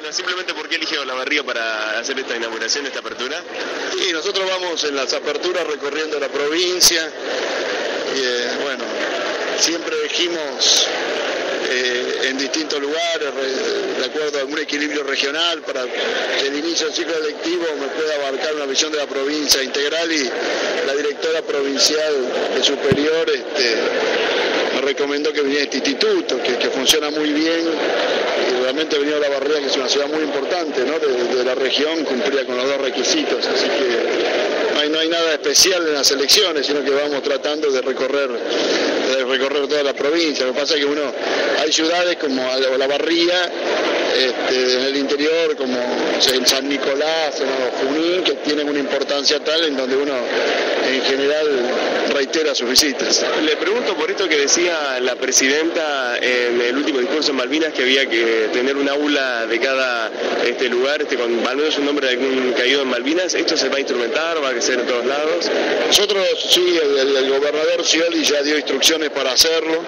Bueno, simplemente porque eligió la barriga para hacer esta inauguración, esta apertura. Y nosotros vamos en las aperturas recorriendo la provincia. Y, eh, bueno, siempre elegimos eh, en distintos lugares, de acuerdo a un equilibrio regional, para que el inicio del ciclo electivo me pueda abarcar una visión de la provincia integral y la directora provincial de superior este, me recomendó que viniera este instituto, que, funciona muy bien realmente venía La Barrera, que es una ciudad muy importante de, la región, cumplía con los dos requisitos, así que no hay, no hay nada especial en las elecciones, sino que vamos tratando de recorrer de recorrer toda la provincia. Lo que pasa es que uno, hay ciudades como La Barría, este, en el interior, como en San Nicolás, en Junín, que tienen una importancia tal en donde uno en general reitera sus visitas. Le pregunto por esto que decía la presidenta en el último discurso en Malvinas que había que tener un aula de cada este lugar, este, con al menos un nombre de algún caído en Malvinas. ¿Esto se va a instrumentar? ¿Va a ser en todos lados? Nosotros, sí, el, el gobernador Scioli ya dio instrucciones para hacerlo.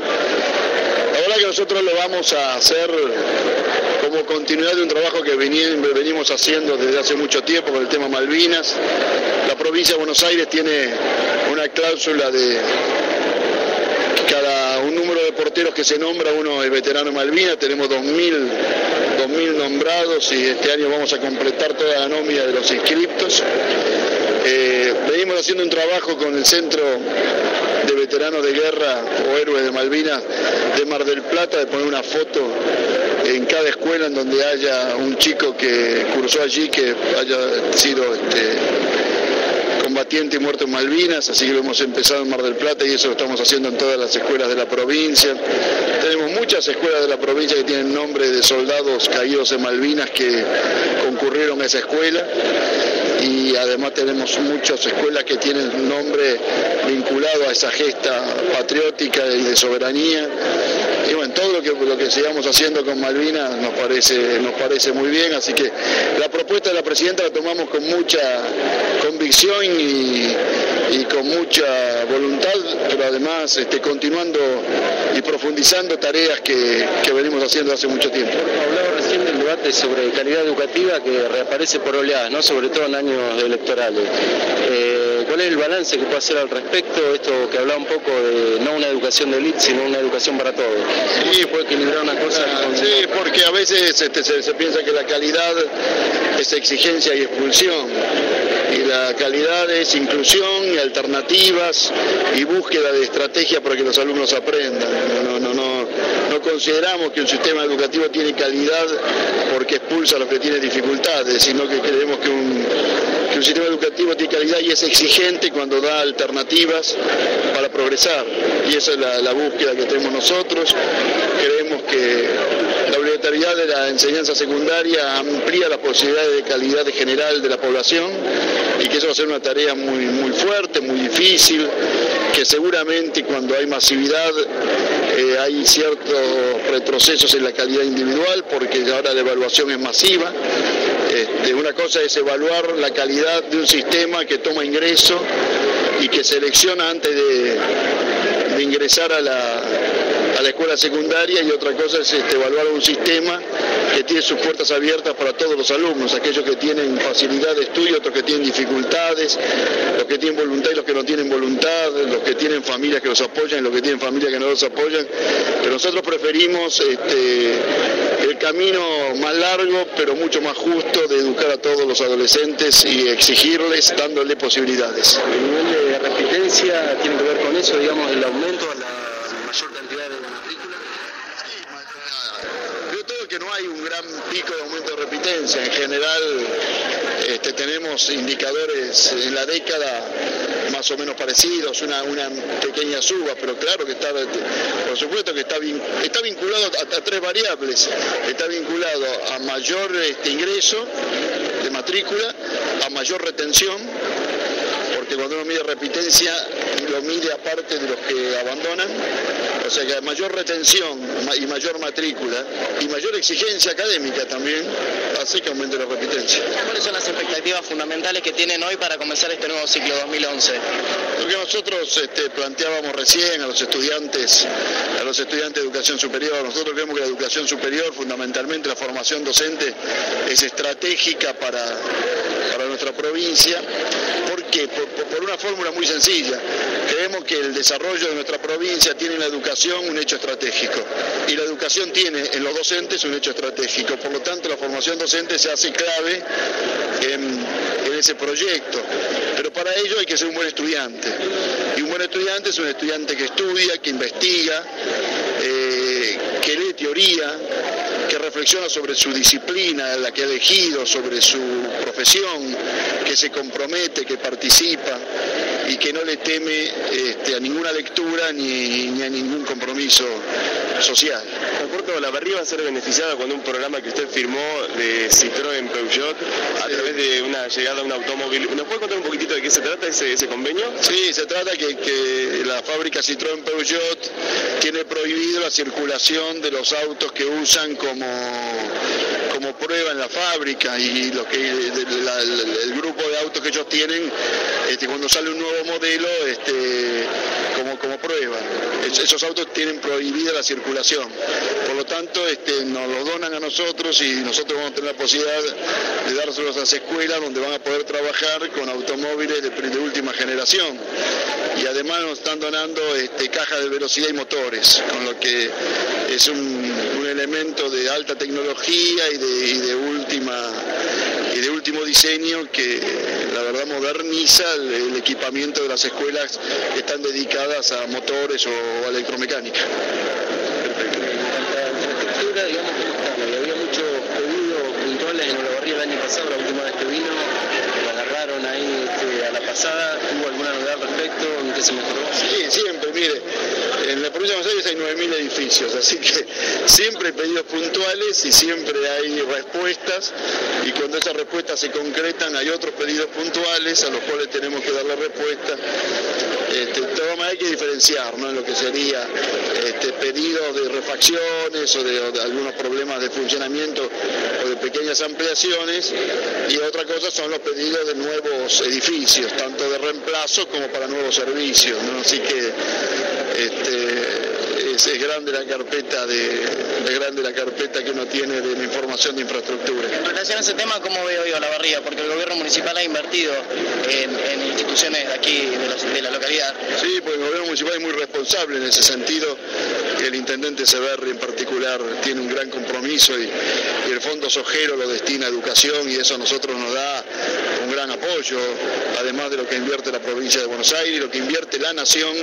La verdad que nosotros lo vamos a hacer continuidad de un trabajo que venimos haciendo desde hace mucho tiempo con el tema Malvinas. La provincia de Buenos Aires tiene una cláusula de cada un número de porteros que se nombra, uno es veterano Malvinas, tenemos 2.000, nombrados y este año vamos a completar toda la nómina de los inscriptos. Eh, venimos haciendo un trabajo con el Centro de Veteranos de Guerra o Héroes de Malvinas de Mar del Plata, de poner una foto en cada escuela en donde haya un chico que cursó allí, que haya sido este, combatiente y muerto en Malvinas, así que lo hemos empezado en Mar del Plata y eso lo estamos haciendo en todas las escuelas de la provincia. Tenemos muchas escuelas de la provincia que tienen nombre de soldados caídos en Malvinas que concurrieron a esa escuela y además tenemos muchas escuelas que tienen nombre vinculado a esa gesta patriótica y de soberanía. Todo lo que, lo que sigamos haciendo con Malvinas nos parece, nos parece muy bien, así que la propuesta de la presidenta la tomamos con mucha convicción y, con mucha voluntad, pero además este, continuando y profundizando tareas que, venimos haciendo hace mucho tiempo. Hablaba recién del debate sobre calidad educativa que reaparece por oleadas, ¿no? sobre todo en años electorales. Eh, ¿Cuál es el balance que puede hacer al respecto? Esto que hablaba un poco de no una educación de élite, sino una educación para todos. Sí, puede equilibrar una cosa. Sí, porque a veces este, se, piensa que la calidad es exigencia y expulsión. Y la calidad es inclusión y alternativas y búsqueda de estrategia para que los alumnos aprendan. No, no, no, no consideramos que un sistema educativo tiene calidad porque expulsa a los que tienen dificultades, sino que creemos que un, sistema educativo tiene calidad y es exigente cuando da alternativas para progresar. Y esa es la, búsqueda que tenemos nosotros. Creemos que la obligatoriedad de la enseñanza secundaria amplía las posibilidades de calidad general de la población y que eso va a ser una tarea muy, muy fuerte, muy difícil, que seguramente cuando hay masividad eh, hay ciertos retrocesos en la calidad individual porque ahora la evaluación es masiva. Este, una cosa es evaluar la calidad de un sistema que toma ingreso y que selecciona antes de ingresar a la, a la escuela secundaria y otra cosa es este, evaluar un sistema que tiene sus puertas abiertas para todos los alumnos, aquellos que tienen facilidad de estudio, otros que tienen dificultades, los que tienen voluntad y los que no tienen voluntad, los que tienen familias que los apoyan y los que tienen familias que no los apoyan. Pero nosotros preferimos este, el camino más largo, pero mucho más justo de educar a todos los adolescentes y exigirles dándole posibilidades. El nivel de repitencia tiene que ver con eso, digamos, el aumento a la cantidad de matrículas? Yo creo que no hay un gran pico de aumento de repitencia. En general este, tenemos indicadores en la década más o menos parecidos, una, pequeña suba, pero claro que está, por supuesto que está, está vinculado a, tres variables. Está vinculado a mayor este, ingreso de matrícula, a mayor retención este, cuando uno mide repitencia, lo mide aparte de los que abandonan, o sea que mayor retención y mayor matrícula y mayor exigencia académica también hace que aumente la repitencia. ¿Cuáles son las expectativas fundamentales que tienen hoy para comenzar este nuevo ciclo 2011? Lo que nosotros este, planteábamos recién a los estudiantes, a los estudiantes de educación superior, nosotros creemos que la educación superior, fundamentalmente la formación docente, es estratégica para, para nuestra provincia. ¿Por qué? Por, una fórmula muy sencilla. Creemos que el desarrollo de nuestra provincia tiene en la educación un hecho estratégico y la educación tiene en los docentes un hecho estratégico. Por lo tanto, la formación docente se hace clave en, ese proyecto. Pero para ello hay que ser un buen estudiante. Y un buen estudiante es un estudiante que estudia, que investiga, eh, teoría, que reflexiona sobre su disciplina, la que ha elegido, sobre su profesión, que se compromete, que participa y que no le teme este, a ninguna lectura ni, a ningún compromiso social. Conforto, la barriga va a ser beneficiada con un programa que usted firmó de Citroën Peugeot a través de una llegada a un automóvil. ¿Nos puede contar un poquitito de qué se trata ese, ese convenio? Sí, se trata que, que la fábrica Citroën Peugeot tiene prohibido la circulación de los autos que usan como como prueba en la fábrica y lo que el, grupo de autos que ellos tienen este, cuando sale un nuevo modelo este, como, como prueba. esos autos tienen prohibida la circulación. Por lo tanto, este, nos los donan a nosotros y nosotros vamos a tener la posibilidad de dárselos a las escuelas donde van a poder trabajar con automóviles de, última generación. Y además nos están donando este, cajas de velocidad y motores, con lo que es un, elemento de alta tecnología y de, de última y de último diseño que la verdad moderniza el, equipamiento de las escuelas que están dedicadas a motores o a electromecánica. infraestructura, digamos, Había muchos pedidos puntuales en Olavarría el año pasado, la última vez que vino, la agarraron ahí este, a la pasada. ¿Hubo alguna novedad al respecto? ¿En qué se mejoró? Sí, siempre, mire en la provincia de Buenos Aires hay 9.000 edificios, así que siempre hay pedidos puntuales y siempre hay respuestas y cuando esas respuestas se concretan hay otros pedidos puntuales a los cuales tenemos que dar la respuesta. Este, de todas hay que diferenciar ¿no? en lo que sería este, pedidos de refacciones o de, algunos problemas de funcionamiento o de pequeñas ampliaciones y otra cosa son los pedidos de nuevos edificios, tanto de reemplazo como para nuevos servicios. Así que este, es, grande la carpeta de, grande la carpeta que uno tiene de la información de infraestructura. En relación a ese tema, ¿cómo ve hoy barriga? Porque el gobierno municipal ha invertido en, instituciones de aquí, de, la localidad. Sí, pues el gobierno municipal es muy responsable en ese sentido. El intendente Severri en particular tiene un gran compromiso y, el Fondo Sojero lo destina a educación y eso a nosotros nos da un gran apoyo, además de lo que invierte la provincia de Buenos Aires, lo que invierte la nación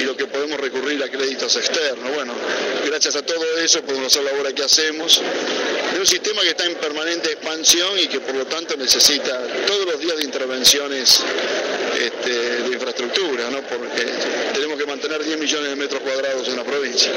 y lo que podemos recurrir a créditos externos. Bueno, gracias a todo eso podemos hacer la obra que hacemos de un sistema que está en permanente expansión y que por lo tanto necesita todos los días de intervenciones este, de infraestructura, ¿no? porque tenemos que mantener 10 millones de metros cuadrados en la provincia.